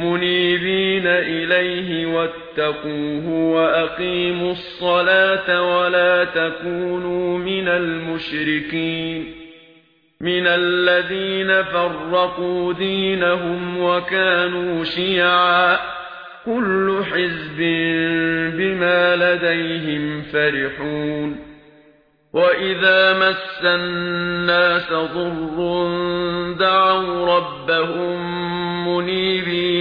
منيبين إليه واتقوه وأقيموا الصلاة ولا تكونوا من المشركين من الذين فرقوا دينهم وكانوا شيعا كل حزب بما لديهم فرحون وَإِذَا مَسَّ النَّاسَ ضُرٌّ دَعَوْا رَبَّهُم مُنِيبِينَ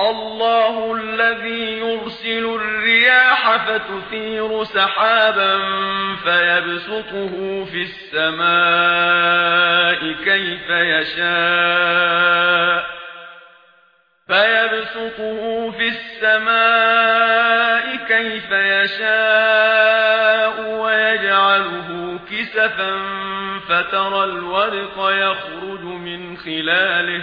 الله الذي يرسل الرياح فتثير سحابا فيبسطه في السماء كيف يشاء فيبسطه في السماء كيف يشاء ويجعله كسفا فترى الورق يخرج من خلاله